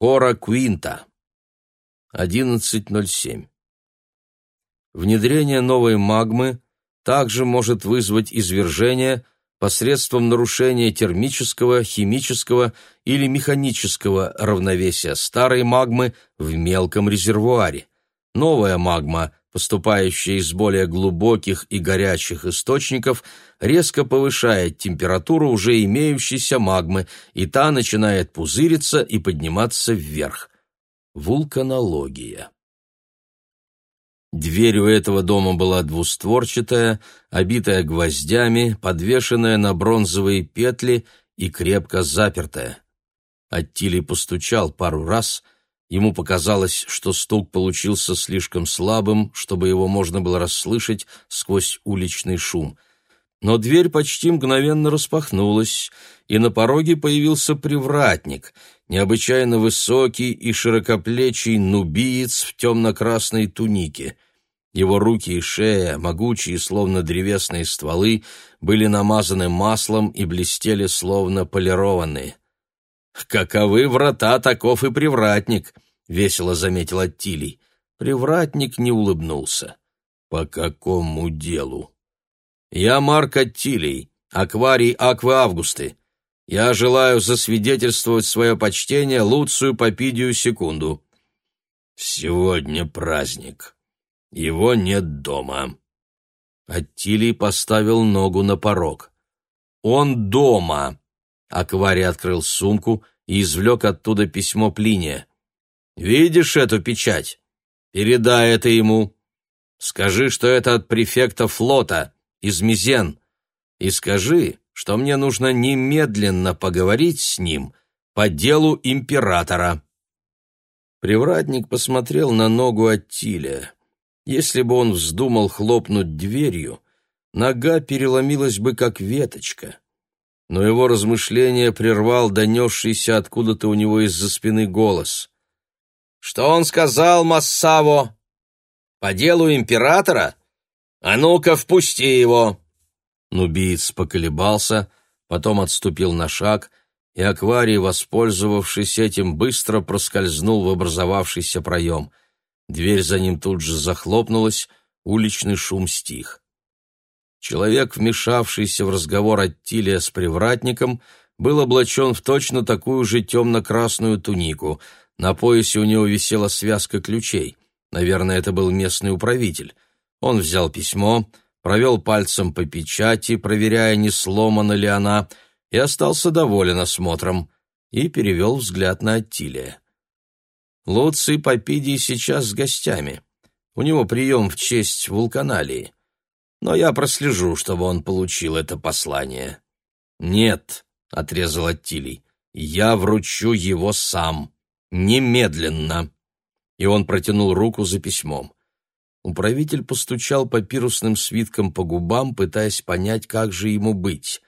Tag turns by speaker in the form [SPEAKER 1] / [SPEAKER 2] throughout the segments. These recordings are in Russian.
[SPEAKER 1] Ора Квинта. 11.07. Внедрение новой магмы также может вызвать извержение посредством нарушения термического, химического или механического равновесия старой магмы в мелком резервуаре. Новая магма, поступающая из более глубоких и горячих источников, резко повышает температуру уже имеющейся магмы, и та начинает пузыриться и подниматься вверх. Вулканология. Дверь у этого дома была двустворчатая, обитая гвоздями, подвешенная на бронзовые петли и крепко запертая. Аттили постучал пару раз. Ему показалось, что стук получился слишком слабым, чтобы его можно было расслышать сквозь уличный шум. Но дверь почти мгновенно распахнулась, и на пороге появился привратник, необычайно высокий и широкоплечий нубиец в темно-красной тунике. Его руки и шея, могучие, словно древесные стволы, были намазаны маслом и блестели, словно полированные. «Каковы врата, таков и привратник», — весело заметил Аттилий. Привратник не улыбнулся. «По какому делу?» «Я Марк Аттилий, акварий Аквы Августы. Я желаю засвидетельствовать свое почтение Луцию Попидию Секунду». «Сегодня праздник. Его нет дома». Аттилий поставил ногу на порог. «Он дома!» Акварий открыл сумку и извлек оттуда письмо Плиния. «Видишь эту печать? Передай это ему. Скажи, что это от префекта флота из Мизен, и скажи, что мне нужно немедленно поговорить с ним по делу императора». Привратник посмотрел на ногу Аттилия. Если бы он вздумал хлопнуть дверью, нога переломилась бы, как веточка но его размышление прервал донесшийся откуда-то у него из-за спины голос. «Что он сказал, Массаво? По делу императора? А ну-ка, впусти его!» Нубиец поколебался, потом отступил на шаг, и акварий, воспользовавшись этим, быстро проскользнул в образовавшийся проем. Дверь за ним тут же захлопнулась, уличный шум стих. Человек, вмешавшийся в разговор Аттилия с привратником, был облачен в точно такую же темно-красную тунику. На поясе у него висела связка ключей. Наверное, это был местный управитель. Он взял письмо, провел пальцем по печати, проверяя, не сломана ли она, и остался доволен осмотром, и перевел взгляд на Аттилия. Луций Попидий сейчас с гостями. У него прием в честь вулканалии но я прослежу, чтобы он получил это послание». «Нет», — отрезал Аттилий, — «я вручу его сам. Немедленно». И он протянул руку за письмом. Управитель постучал папирусным свитком по губам, пытаясь понять, как же ему быть.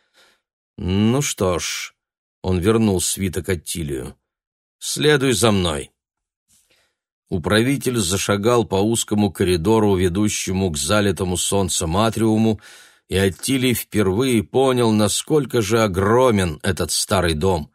[SPEAKER 1] «Ну что ж», — он вернул свиток Аттилию, — «следуй за мной». Управитель зашагал по узкому коридору, ведущему к залитому солнцем атриуму, и Аттилий впервые понял, насколько же огромен этот старый дом.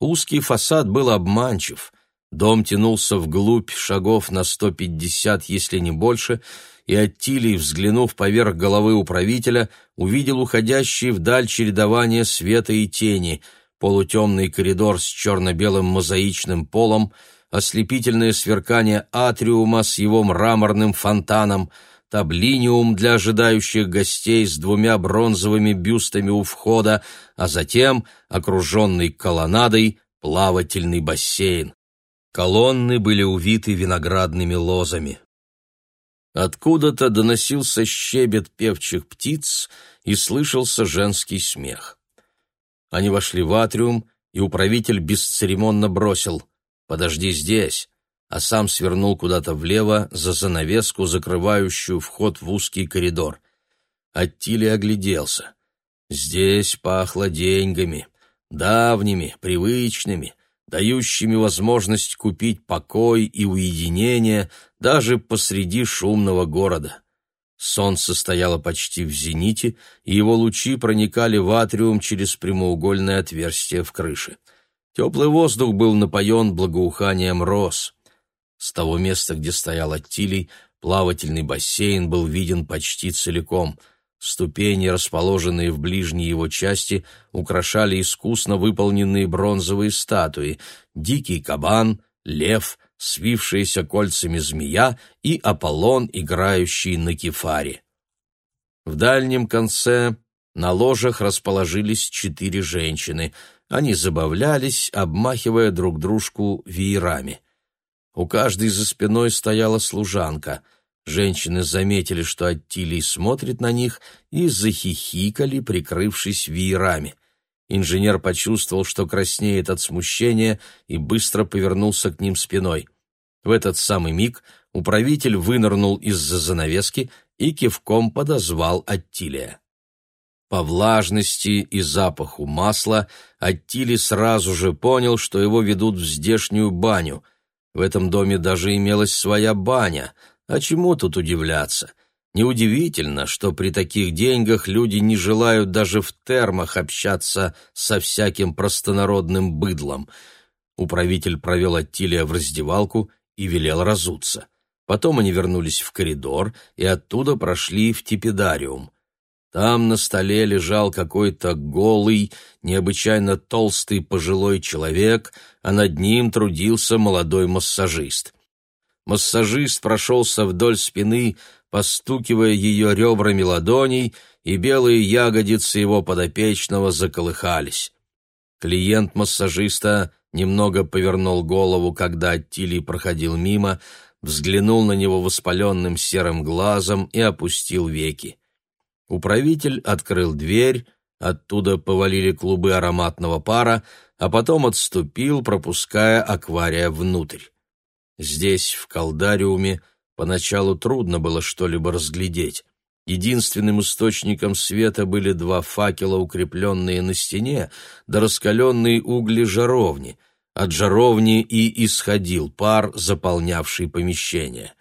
[SPEAKER 1] Узкий фасад был обманчив. Дом тянулся вглубь шагов на сто пятьдесят, если не больше, и Аттилий, взглянув поверх головы управителя, увидел уходящие вдаль чередование света и тени, полутемный коридор с черно-белым мозаичным полом — ослепительное сверкание атриума с его мраморным фонтаном, таблиниум для ожидающих гостей с двумя бронзовыми бюстами у входа, а затем, окруженный колоннадой, плавательный бассейн. Колонны были увиты виноградными лозами. Откуда-то доносился щебет певчих птиц и слышался женский смех. Они вошли в атриум, и управитель бесцеремонно бросил — подожди здесь», а сам свернул куда-то влево за занавеску, закрывающую вход в узкий коридор. Аттили огляделся. Здесь пахло деньгами, давними, привычными, дающими возможность купить покой и уединение даже посреди шумного города. Солнце стояло почти в зените, и его лучи проникали в атриум через прямоугольное отверстие в крыше. Теплый воздух был напоен благоуханием роз. С того места, где стоял Аттилий, плавательный бассейн был виден почти целиком. Ступени, расположенные в ближней его части, украшали искусно выполненные бронзовые статуи — дикий кабан, лев, свившаяся кольцами змея и Аполлон, играющий на кефаре. В дальнем конце на ложах расположились четыре женщины. Они забавлялись, обмахивая друг дружку веерами. У каждой за спиной стояла служанка. Женщины заметили, что Аттилий смотрит на них, и захихикали, прикрывшись веерами. Инженер почувствовал, что краснеет от смущения, и быстро повернулся к ним спиной. В этот самый миг управитель вынырнул из-за занавески и кивком подозвал Аттилия. По влажности и запаху масла Аттили сразу же понял, что его ведут в здешнюю баню. В этом доме даже имелась своя баня. А чему тут удивляться? Неудивительно, что при таких деньгах люди не желают даже в термах общаться со всяким простонародным быдлом. Управитель провел Аттилия в раздевалку и велел разуться. Потом они вернулись в коридор и оттуда прошли в типидариум. Там на столе лежал какой-то голый, необычайно толстый пожилой человек, а над ним трудился молодой массажист. Массажист прошелся вдоль спины, постукивая ее ребрами ладоней, и белые ягодицы его подопечного заколыхались. Клиент массажиста немного повернул голову, когда Аттилий проходил мимо, взглянул на него воспаленным серым глазом и опустил веки. Управитель открыл дверь, оттуда повалили клубы ароматного пара, а потом отступил, пропуская аквария внутрь. Здесь, в колдариуме, поначалу трудно было что-либо разглядеть. Единственным источником света были два факела, укрепленные на стене, да раскаленные угли жаровни. От жаровни и исходил пар, заполнявший помещение.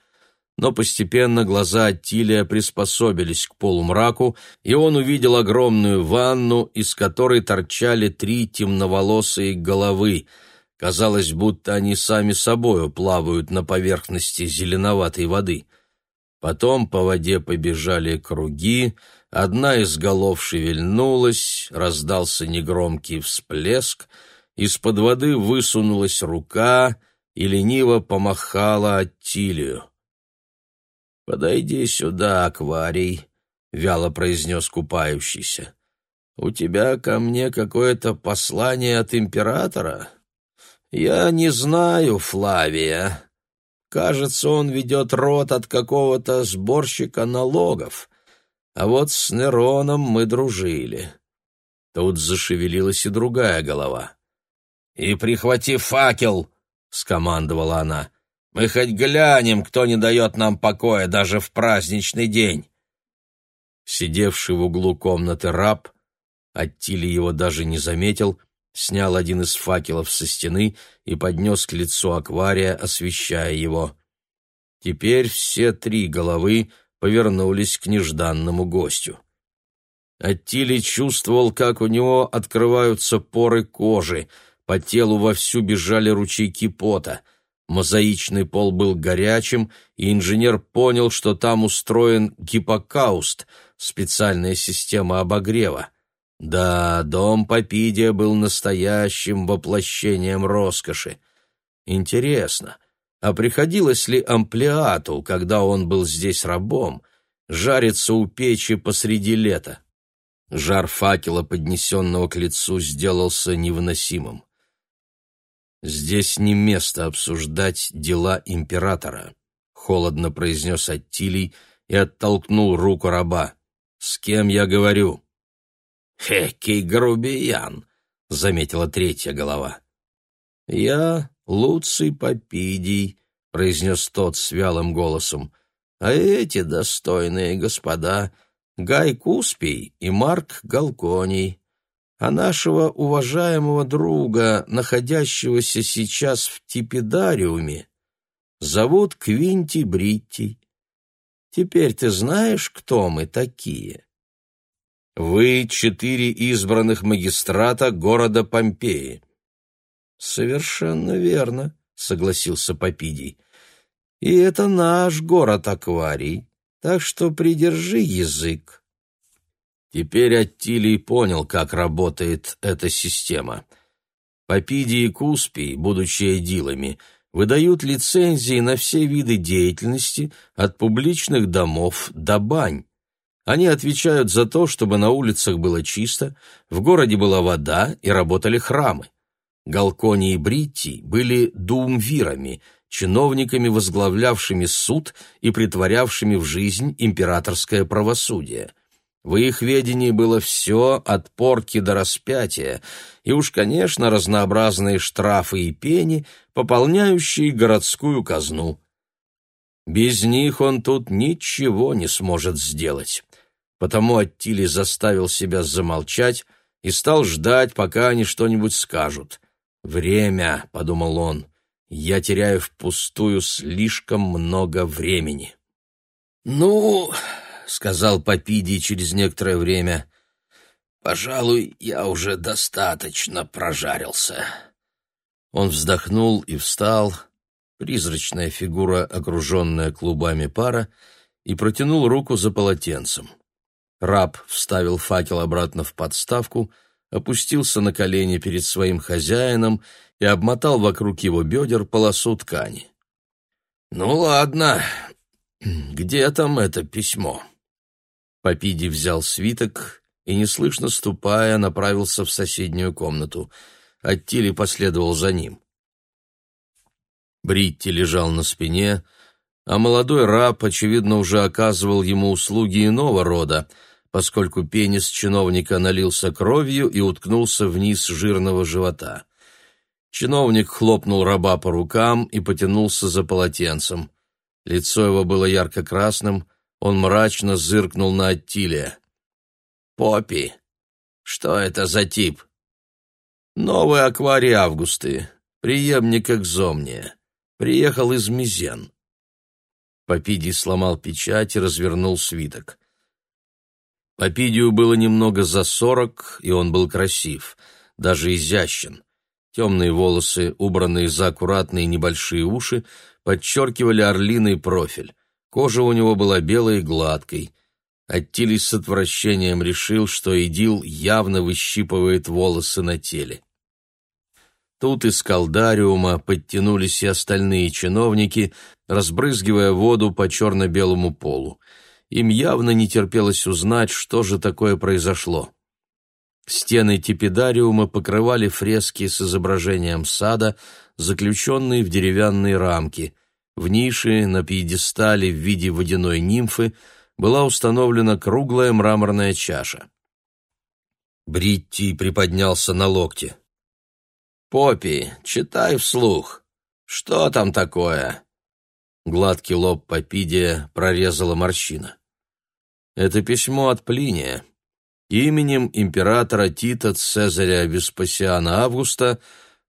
[SPEAKER 1] Но постепенно глаза Аттилия приспособились к полумраку, и он увидел огромную ванну, из которой торчали три темноволосые головы. Казалось, будто они сами собою плавают на поверхности зеленоватой воды — Потом по воде побежали круги, одна из голов шевельнулась, раздался негромкий всплеск, из-под воды высунулась рука и лениво помахала Аттилию. «Подойди сюда, акварий», — вяло произнес купающийся. «У тебя ко мне какое-то послание от императора?» «Я не знаю, Флавия», Кажется, он ведет рот от какого-то сборщика налогов. А вот с Нероном мы дружили. Тут зашевелилась и другая голова. «И прихвати факел!» — скомандовала она. «Мы хоть глянем, кто не дает нам покоя даже в праздничный день!» Сидевший в углу комнаты раб, Аттили его даже не заметил — снял один из факелов со стены и поднес к лицу аквария, освещая его. Теперь все три головы повернулись к нежданному гостю. Аттили чувствовал, как у него открываются поры кожи, по телу вовсю бежали ручейки пота. Мозаичный пол был горячим, и инженер понял, что там устроен гиппокауст, специальная система обогрева. Да, дом Попидия был настоящим воплощением роскоши. Интересно, а приходилось ли Амплиату, когда он был здесь рабом, жариться у печи посреди лета? Жар факела, поднесенного к лицу, сделался невыносимым. «Здесь не место обсуждать дела императора», — холодно произнес Аттилий и оттолкнул руку раба. «С кем я говорю?» «Хекий грубиян», — заметила третья голова. «Я Луций Попидий», — произнес тот с вялым голосом, «а эти достойные господа Гай Куспий и Марк Галконий, а нашего уважаемого друга, находящегося сейчас в Типидариуме, зовут Квинти Бритти. Теперь ты знаешь, кто мы такие?» Вы четыре избранных магистрата города Помпеи. Совершенно верно, согласился Попидий. И это наш город-акварий, так что придержи язык. Теперь Аттилий понял, как работает эта система. Попидий и Куспий, будучи эдилами, выдают лицензии на все виды деятельности, от публичных домов до бань. Они отвечают за то, чтобы на улицах было чисто, в городе была вода и работали храмы. Галкони и Бритти были думвирами, чиновниками, возглавлявшими суд и притворявшими в жизнь императорское правосудие. В их ведении было все от порки до распятия, и уж, конечно, разнообразные штрафы и пени, пополняющие городскую казну. Без них он тут ничего не сможет сделать. Потому Аттили заставил себя замолчать и стал ждать, пока они что-нибудь скажут. «Время», — подумал он, — «я теряю впустую слишком много времени». «Ну...» — сказал Попидий через некоторое время. «Пожалуй, я уже достаточно прожарился». Он вздохнул и встал, призрачная фигура, окруженная клубами пара, и протянул руку за полотенцем. Раб вставил факел обратно в подставку, опустился на колени перед своим хозяином и обмотал вокруг его бедер полосу ткани. «Ну ладно, где там это письмо?» Попиди взял свиток и, неслышно ступая, направился в соседнюю комнату. Аттили последовал за ним. Бритти лежал на спине, а молодой раб, очевидно, уже оказывал ему услуги иного рода, поскольку пенис чиновника налился кровью и уткнулся вниз жирного живота. Чиновник хлопнул раба по рукам и потянулся за полотенцем. Лицо его было ярко-красным, он мрачно зыркнул на Аттилия. «Поппи, что это за тип?» «Новый акварий Августы, преемник экзомния. Приехал из Мизен». Попидий сломал печать и развернул свиток. Попидию было немного за сорок, и он был красив, даже изящен. Темные волосы, убранные за аккуратные небольшие уши, подчеркивали орлиный профиль. Кожа у него была белой и гладкой. Аттилий с отвращением решил, что Идил явно выщипывает волосы на теле. Тут из колдариума подтянулись и остальные чиновники, разбрызгивая воду по черно-белому полу. Им явно не терпелось узнать, что же такое произошло. Стены типидариума покрывали фрески с изображением сада, заключенные в деревянные рамки. В нише на пьедестале в виде водяной нимфы была установлена круглая мраморная чаша. Бритти приподнялся на локте. «Поппи, читай вслух. Что там такое?» Гладкий лоб Попидия прорезала морщина. «Это письмо от Плиния. Именем императора Тита Цезаря Веспасиана Августа,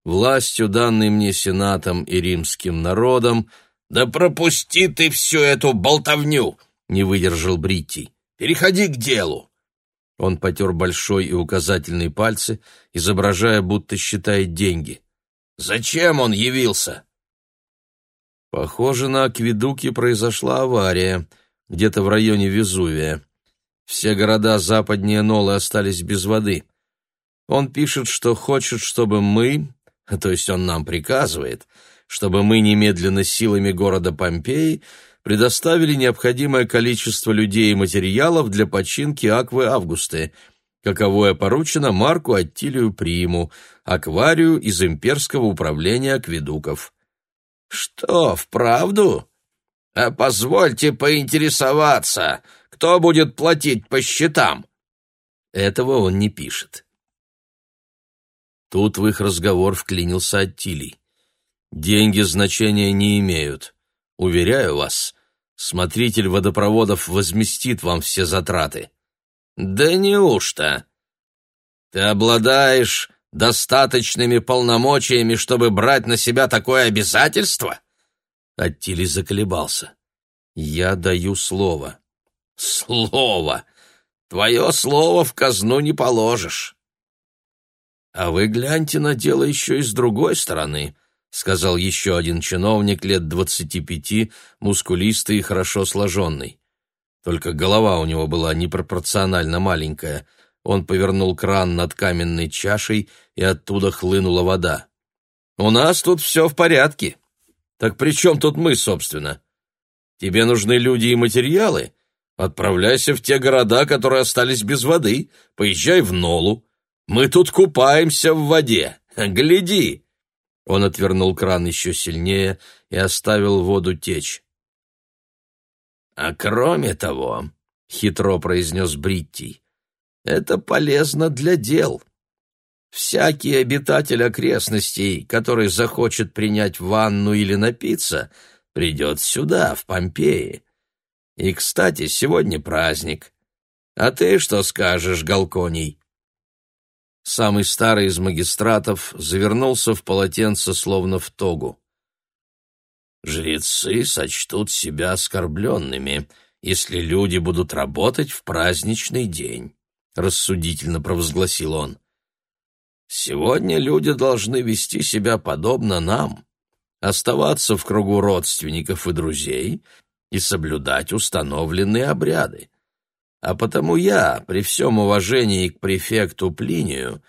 [SPEAKER 1] властью, данной мне Сенатом и римским народом, «Да пропусти ты всю эту болтовню!» — не выдержал Бритти. «Переходи к делу!» Он потер большой и указательный пальцы, изображая, будто считает деньги. «Зачем он явился?» Похоже, на акведуке произошла авария, где-то в районе Везувия. Все города западнее Нолы остались без воды. Он пишет, что хочет, чтобы мы, то есть он нам приказывает, — чтобы мы немедленно силами города Помпеи предоставили необходимое количество людей и материалов для починки Аквы Августы, каковое поручено Марку Аттилию Приму, акварию из имперского управления акведуков. «Что, вправду? А позвольте поинтересоваться, кто будет платить по счетам?» Этого он не пишет. Тут в их разговор вклинился Аттилий. Деньги значения не имеют. Уверяю вас, смотритель водопроводов возместит вам все затраты. Да неужто? Ты обладаешь достаточными полномочиями, чтобы брать на себя такое обязательство? Аттили заколебался. Я даю слово. Слово. Твое слово в казну не положишь. «А вы гляньте на дело еще и с другой стороны», — сказал еще один чиновник лет двадцати пяти, мускулистый и хорошо сложенный. Только голова у него была непропорционально маленькая. Он повернул кран над каменной чашей, и оттуда хлынула вода. «У нас тут все в порядке. Так при чем тут мы, собственно? Тебе нужны люди и материалы? Отправляйся в те города, которые остались без воды. Поезжай в Нолу. Мы тут купаемся в воде. Гляди!» Он отвернул кран еще сильнее и оставил воду течь. «А кроме того», — хитро произнес Бритти, — «это полезно для дел. Всякий обитатель окрестностей, который захочет принять ванну или напиться, придет сюда, в Помпеи. И, кстати, сегодня праздник. А ты что скажешь, Галконий?» Самый старый из магистратов завернулся в полотенце, словно в тогу. Жрецы сочтут себя оскорбленными, если люди будут работать в праздничный день, — рассудительно провозгласил он. Сегодня люди должны вести себя подобно нам, оставаться в кругу родственников и друзей и соблюдать установленные обряды. А потому я, при всем уважении к префекту Плинию,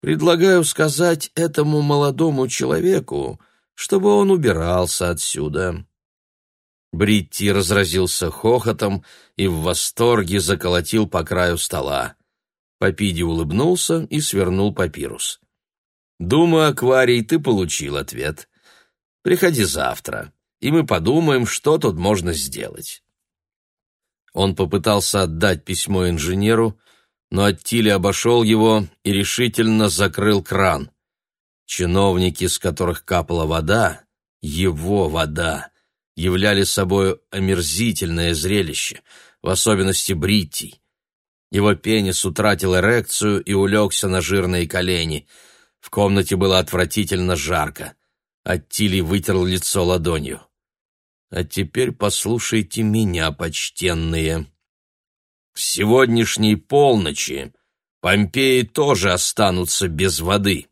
[SPEAKER 1] предлагаю сказать этому молодому человеку, чтобы он убирался отсюда. Бритти разразился хохотом и в восторге заколотил по краю стола. Попиди улыбнулся и свернул папирус. «Думаю, Акварий, ты получил ответ. Приходи завтра, и мы подумаем, что тут можно сделать». Он попытался отдать письмо инженеру, но Аттили обошел его и решительно закрыл кран. Чиновники, с которых капала вода, его вода, являли собой омерзительное зрелище, в особенности Бриттий. Его пенис утратил эрекцию и улегся на жирные колени. В комнате было отвратительно жарко. Аттили вытер лицо ладонью. «А теперь послушайте меня, почтенные. С сегодняшней полночи Помпеи тоже останутся без воды.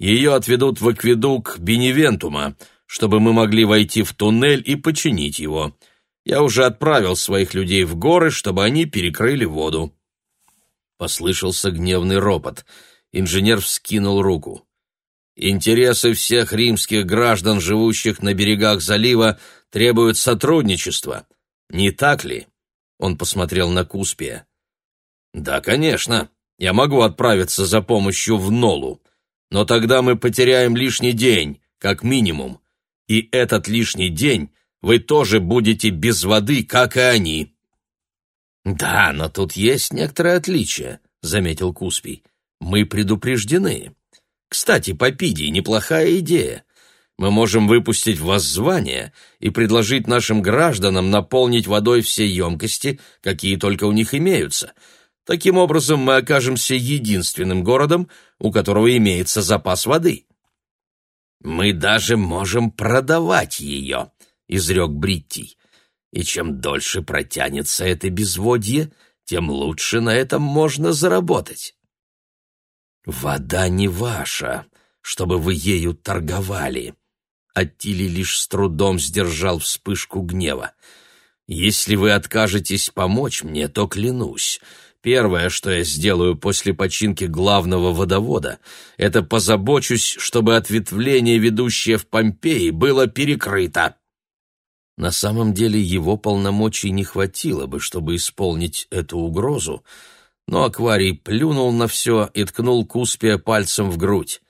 [SPEAKER 1] Ее отведут в акведук Беневентума, чтобы мы могли войти в туннель и починить его. Я уже отправил своих людей в горы, чтобы они перекрыли воду. Послышался гневный ропот. Инженер вскинул руку. Интересы всех римских граждан, живущих на берегах залива, требуют сотрудничества. Не так ли? Он посмотрел на Куспия. Да, конечно. Я могу отправиться за помощью в Нолу но тогда мы потеряем лишний день, как минимум. И этот лишний день вы тоже будете без воды, как и они». «Да, но тут есть некоторое отличие», — заметил Куспий. «Мы предупреждены. Кстати, Попидий, неплохая идея. Мы можем выпустить воззвание и предложить нашим гражданам наполнить водой все емкости, какие только у них имеются, Таким образом, мы окажемся единственным городом, у которого имеется запас воды. «Мы даже можем продавать ее», — изрек Бриттий. «И чем дольше протянется это безводье, тем лучше на этом можно заработать». «Вода не ваша, чтобы вы ею торговали», — Аттили лишь с трудом сдержал вспышку гнева. «Если вы откажетесь помочь мне, то клянусь, Первое, что я сделаю после починки главного водовода, это позабочусь, чтобы ответвление, ведущее в Помпеи, было перекрыто. На самом деле его полномочий не хватило бы, чтобы исполнить эту угрозу, но Акварий плюнул на все и ткнул Куспия пальцем в грудь.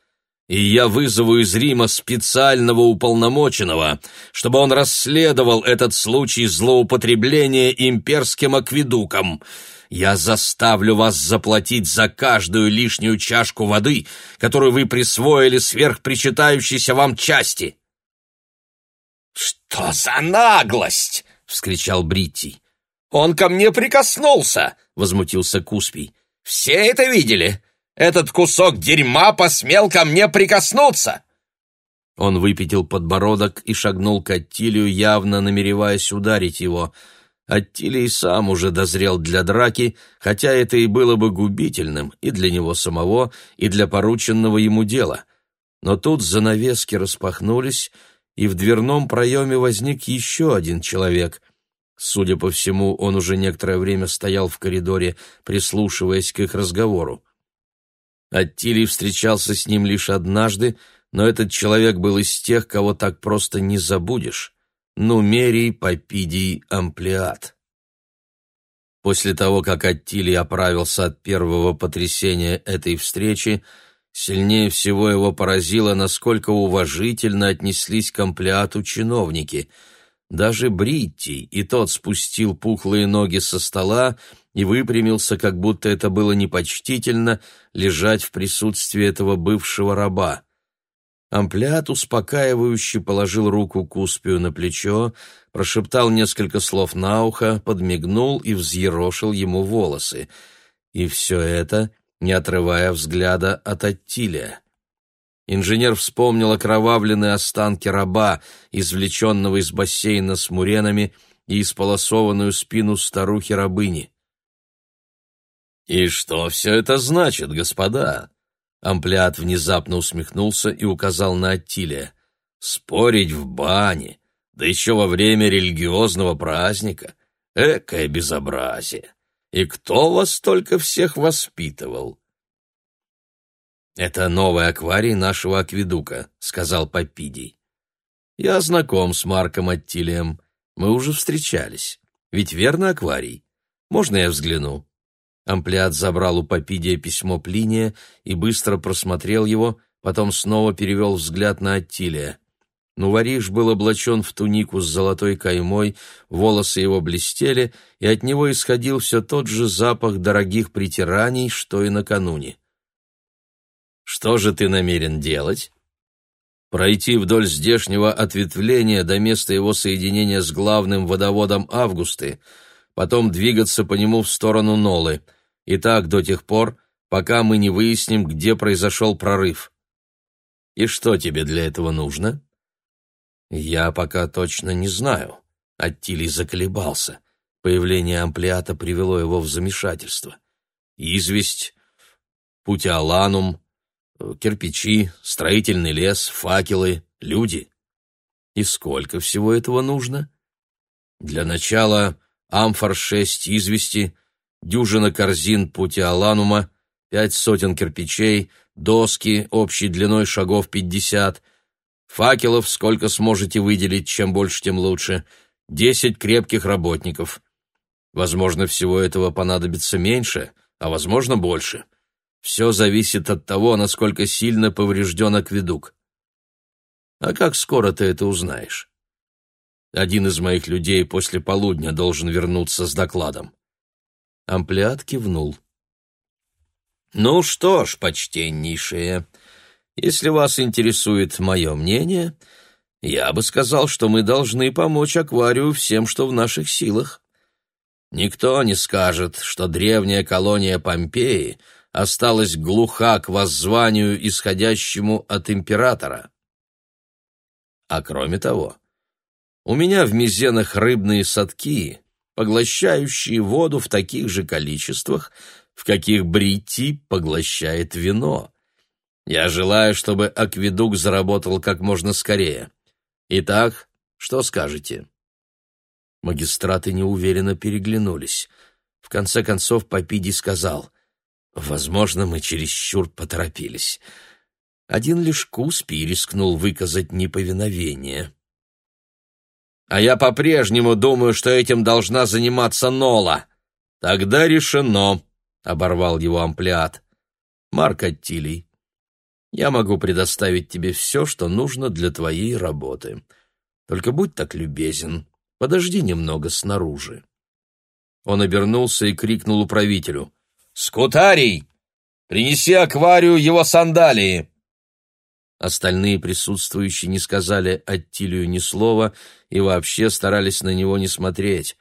[SPEAKER 1] «И я вызову из Рима специального уполномоченного, чтобы он расследовал этот случай злоупотребления имперским акведуком». Я заставлю вас заплатить за каждую лишнюю чашку воды, которую вы присвоили сверх причитающейся вам части. Что за наглость! вскричал Бритти. Он ко мне прикоснулся, возмутился Куспий. Все это видели. Этот кусок дерьма посмел ко мне прикоснуться. Он выпятил подбородок и шагнул к Аттилию, явно намереваясь ударить его. Аттилий сам уже дозрел для драки, хотя это и было бы губительным и для него самого, и для порученного ему дела. Но тут занавески распахнулись, и в дверном проеме возник еще один человек. Судя по всему, он уже некоторое время стоял в коридоре, прислушиваясь к их разговору. Аттилий встречался с ним лишь однажды, но этот человек был из тех, кого так просто не забудешь. Нумерий Попидий Амплиат. После того, как Аттилий оправился от первого потрясения этой встречи, сильнее всего его поразило, насколько уважительно отнеслись к Амплиату чиновники. Даже Бритти, и тот спустил пухлые ноги со стола и выпрямился, как будто это было непочтительно лежать в присутствии этого бывшего раба. Амплиат успокаивающе положил руку Куспию на плечо, прошептал несколько слов на ухо, подмигнул и взъерошил ему волосы. И все это, не отрывая взгляда от Аттилия. Инженер вспомнил окровавленные останки раба, извлеченного из бассейна с муренами, и исполосованную спину старухи-рабыни. «И что все это значит, господа?» Амплиат внезапно усмехнулся и указал на Аттилия. «Спорить в бане, да еще во время религиозного праздника. Экое безобразие! И кто вас только всех воспитывал?» «Это новый акварий нашего акведука», — сказал Попидий. «Я знаком с Марком Аттилием. Мы уже встречались. Ведь верно акварий? Можно я взгляну?» Амплиат забрал у Попидия письмо Плиния и быстро просмотрел его, потом снова перевел взгляд на Аттилия. Нувариш был облачен в тунику с золотой каймой, волосы его блестели, и от него исходил все тот же запах дорогих притираний, что и накануне. «Что же ты намерен делать?» «Пройти вдоль здешнего ответвления до места его соединения с главным водоводом Августы», потом двигаться по нему в сторону Нолы. И так до тех пор, пока мы не выясним, где произошел прорыв. И что тебе для этого нужно? Я пока точно не знаю. Аттилий заколебался. Появление амплиата привело его в замешательство. Известь, путиаланум, кирпичи, строительный лес, факелы, люди. И сколько всего этого нужно? Для начала амфор шесть извести, дюжина корзин путиаланума, пять сотен кирпичей, доски общей длиной шагов пятьдесят, факелов сколько сможете выделить, чем больше, тем лучше, десять крепких работников. Возможно, всего этого понадобится меньше, а возможно, больше. Все зависит от того, насколько сильно поврежден акведук. А как скоро ты это узнаешь? Один из моих людей после полудня должен вернуться с докладом. Амплиат кивнул. Ну что ж, почтеннейшие, если вас интересует мое мнение, я бы сказал, что мы должны помочь акварию всем, что в наших силах. Никто не скажет, что древняя колония Помпеи осталась глуха к воззванию, исходящему от императора. А кроме того, у меня в мизенах рыбные садки, поглощающие воду в таких же количествах, в каких Бритти поглощает вино. Я желаю, чтобы акведук заработал как можно скорее. Итак, что скажете?» Магистраты неуверенно переглянулись. В конце концов Попиди сказал, «Возможно, мы чересчур поторопились». Один лишь Куспий рискнул выказать неповиновение. А я по-прежнему думаю, что этим должна заниматься Нола. Тогда решено, — оборвал его амплиат. Марк Аттилий, я могу предоставить тебе все, что нужно для твоей работы. Только будь так любезен, подожди немного снаружи. Он обернулся и крикнул управителю. «Скутарий! Принеси акварию его сандалии!» Остальные присутствующие не сказали Аттилию ни слова и вообще старались на него не смотреть.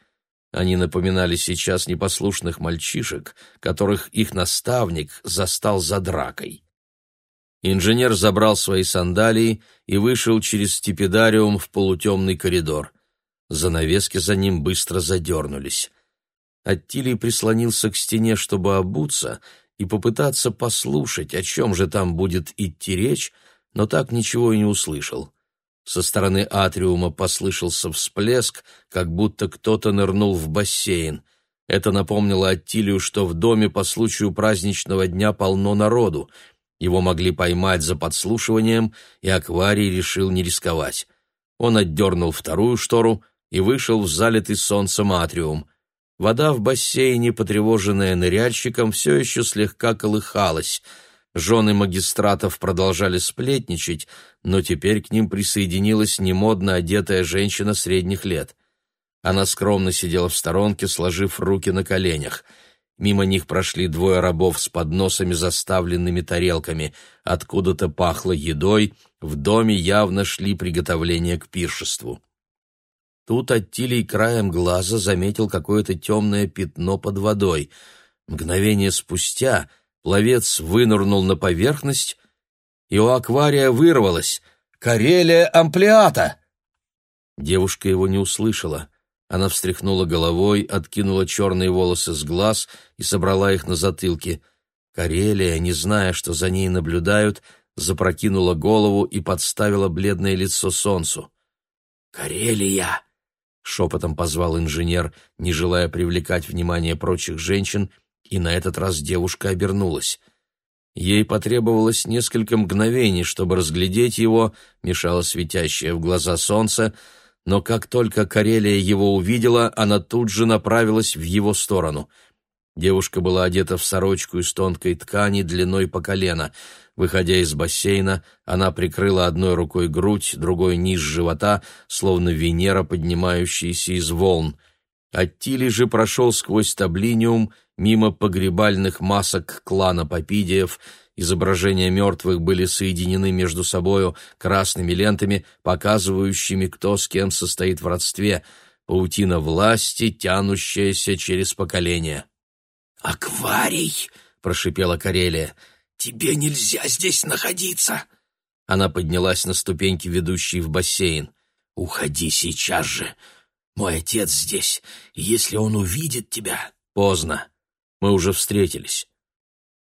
[SPEAKER 1] Они напоминали сейчас непослушных мальчишек, которых их наставник застал за дракой. Инженер забрал свои сандалии и вышел через степидариум в полутемный коридор. Занавески за ним быстро задернулись. Аттилий прислонился к стене, чтобы обуться и попытаться послушать, о чем же там будет идти речь, но так ничего и не услышал. Со стороны атриума послышался всплеск, как будто кто-то нырнул в бассейн. Это напомнило Аттилию, что в доме по случаю праздничного дня полно народу. Его могли поймать за подслушиванием, и акварий решил не рисковать. Он отдернул вторую штору и вышел в залитый солнцем атриум. Вода в бассейне, потревоженная ныряльщиком, все еще слегка колыхалась — Жены магистратов продолжали сплетничать, но теперь к ним присоединилась немодно одетая женщина средних лет. Она скромно сидела в сторонке, сложив руки на коленях. Мимо них прошли двое рабов с подносами, заставленными тарелками. Откуда-то пахло едой, в доме явно шли приготовления к пиршеству. Тут Аттилий краем глаза заметил какое-то темное пятно под водой. Мгновение спустя Пловец вынырнул на поверхность, и у аквария вырвалось «Карелия амплиата!». Девушка его не услышала. Она встряхнула головой, откинула черные волосы с глаз и собрала их на затылке. Карелия, не зная, что за ней наблюдают, запрокинула голову и подставила бледное лицо солнцу. «Карелия!» — шепотом позвал инженер, не желая привлекать внимание прочих женщин и на этот раз девушка обернулась. Ей потребовалось несколько мгновений, чтобы разглядеть его, мешало светящее в глаза солнце, но как только Карелия его увидела, она тут же направилась в его сторону. Девушка была одета в сорочку из тонкой ткани длиной по колено. Выходя из бассейна, она прикрыла одной рукой грудь, другой низ живота, словно Венера, поднимающаяся из волн. Аттили же прошел сквозь таблиниум мимо погребальных масок клана Попидиев, изображения мертвых были соединены между собою красными лентами, показывающими, кто с кем состоит в родстве, паутина власти, тянущаяся через поколения. «Акварий!» — прошипела Карелия. «Тебе нельзя здесь находиться!» Она поднялась на ступеньки, ведущие в бассейн. «Уходи сейчас же! Мой отец здесь, если он увидит тебя...» «Поздно. Мы уже встретились.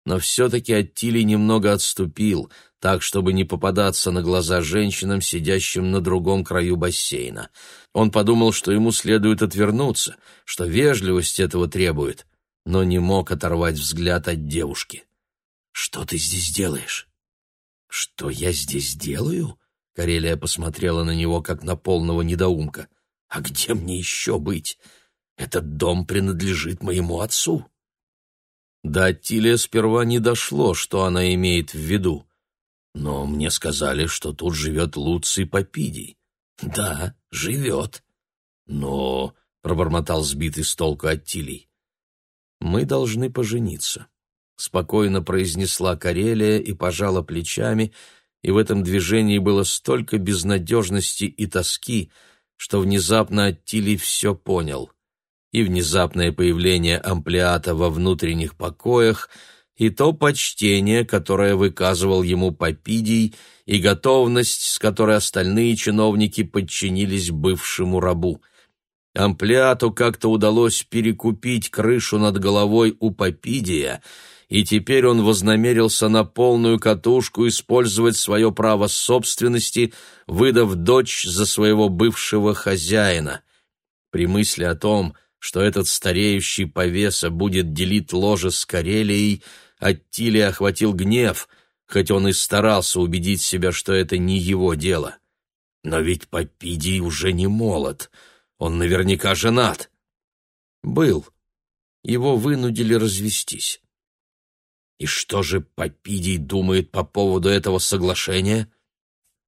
[SPEAKER 1] Но все-таки Аттилий немного отступил, так, чтобы не попадаться на глаза женщинам, сидящим на другом краю бассейна. Он подумал, что ему следует отвернуться, что вежливость этого требует, но не мог оторвать взгляд от девушки. «Что ты здесь делаешь?» «Что я здесь делаю?» Карелия посмотрела на него, как на полного недоумка. «А где мне еще быть? Этот дом принадлежит моему отцу». До Аттилия сперва не дошло, что она имеет в виду. Но мне сказали, что тут живет Луций Попидий. Да, живет. Но, — пробормотал сбитый с толку Аттилий, — мы должны пожениться. Спокойно произнесла Карелия и пожала плечами, и в этом движении было столько безнадежности и тоски, что внезапно Аттилий все понял и внезапное появление амплиата во внутренних покоях, и то почтение, которое выказывал ему Попидий, и готовность, с которой остальные чиновники подчинились бывшему рабу. Амплиату как-то удалось перекупить крышу над головой у Попидия, и теперь он вознамерился на полную катушку использовать свое право собственности, выдав дочь за своего бывшего хозяина. При мысли о том, что этот стареющий повеса будет делить ложе с Карелией, Аттилия охватил гнев, хоть он и старался убедить себя, что это не его дело. Но ведь Попидий уже не молод, он наверняка женат. Был. Его вынудили развестись. И что же Попидий думает по поводу этого соглашения?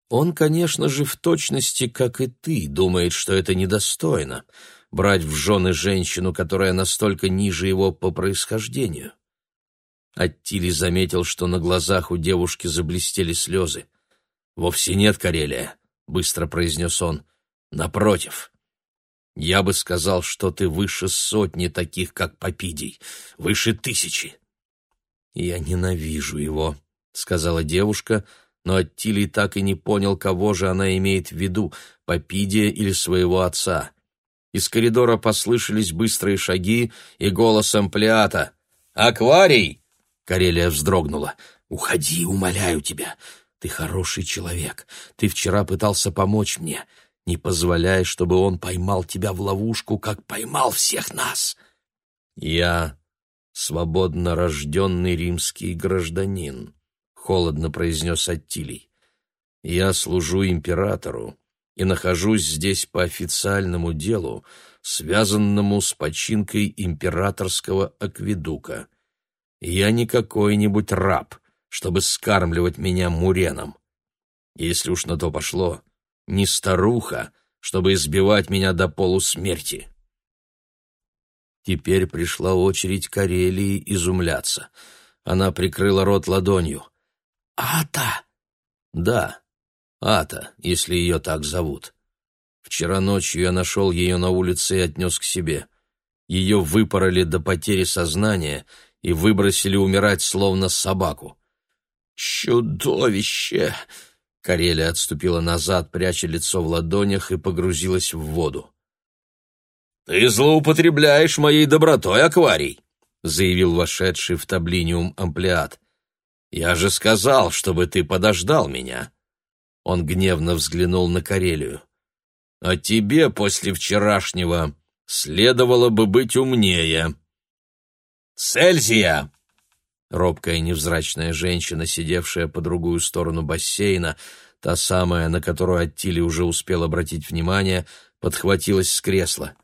[SPEAKER 1] Он, конечно же, в точности, как и ты, думает, что это недостойно — брать в жены женщину, которая настолько ниже его по происхождению. Аттили заметил, что на глазах у девушки заблестели слезы. «Вовсе нет, Карелия», — быстро произнес он. «Напротив. Я бы сказал, что ты выше сотни таких, как Попидий, выше тысячи». «Я ненавижу его», — сказала девушка, но Аттилий так и не понял, кого же она имеет в виду, Попидия или своего отца. Из коридора послышались быстрые шаги и голос амплиата. «Акварий!» — Карелия вздрогнула. «Уходи, умоляю тебя. Ты хороший человек. Ты вчера пытался помочь мне. Не позволяй, чтобы он поймал тебя в ловушку, как поймал всех нас. Я свободно рожденный римский гражданин, — холодно произнес Аттилий. Я служу императору и нахожусь здесь по официальному делу, связанному с починкой императорского акведука. Я не какой-нибудь раб, чтобы скармливать меня муреном. Если уж на то пошло, не старуха, чтобы избивать меня до полусмерти. Теперь пришла очередь Карелии изумляться. Она прикрыла рот ладонью. «Ата!» «Да, Ата, если ее так зовут. Вчера ночью я нашел ее на улице и отнес к себе. Ее выпороли до потери сознания и выбросили умирать, словно собаку. «Чудовище!» Карелия отступила назад, пряча лицо в ладонях, и погрузилась в воду. «Ты злоупотребляешь моей добротой, акварий!» — заявил вошедший в таблиниум амплиат. «Я же сказал, чтобы ты подождал меня!» Он гневно взглянул на Карелию. «А тебе после вчерашнего следовало бы быть умнее!» «Цельзия!» Робкая невзрачная женщина, сидевшая по другую сторону бассейна, та самая, на которую Аттили уже успел обратить внимание, подхватилась с кресла.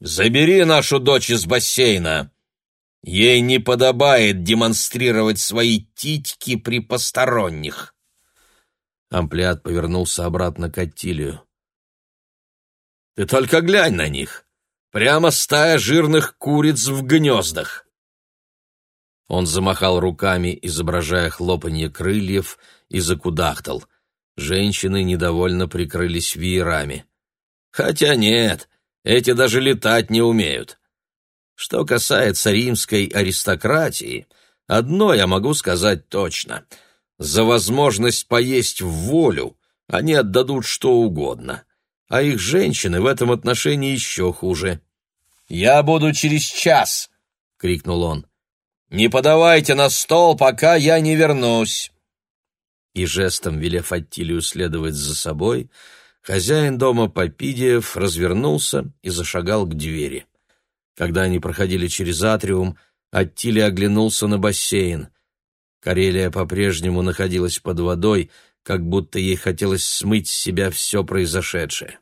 [SPEAKER 1] «Забери нашу дочь из бассейна! Ей не подобает демонстрировать свои титьки при посторонних!» Амплиат повернулся обратно к Аттилию. «Ты только глянь на них! Прямо стая жирных куриц в гнездах!» Он замахал руками, изображая хлопанье крыльев, и закудахтал. Женщины недовольно прикрылись веерами. «Хотя нет, эти даже летать не умеют. Что касается римской аристократии, одно я могу сказать точно. За возможность поесть в волю они отдадут что угодно, а их женщины в этом отношении еще хуже. «Я буду через час!» — крикнул он. «Не подавайте на стол, пока я не вернусь!» И жестом, велев Аттилию следовать за собой, хозяин дома Попидиев развернулся и зашагал к двери. Когда они проходили через атриум, Аттилий оглянулся на бассейн. Карелия по-прежнему находилась под водой, как будто ей хотелось смыть с себя все произошедшее.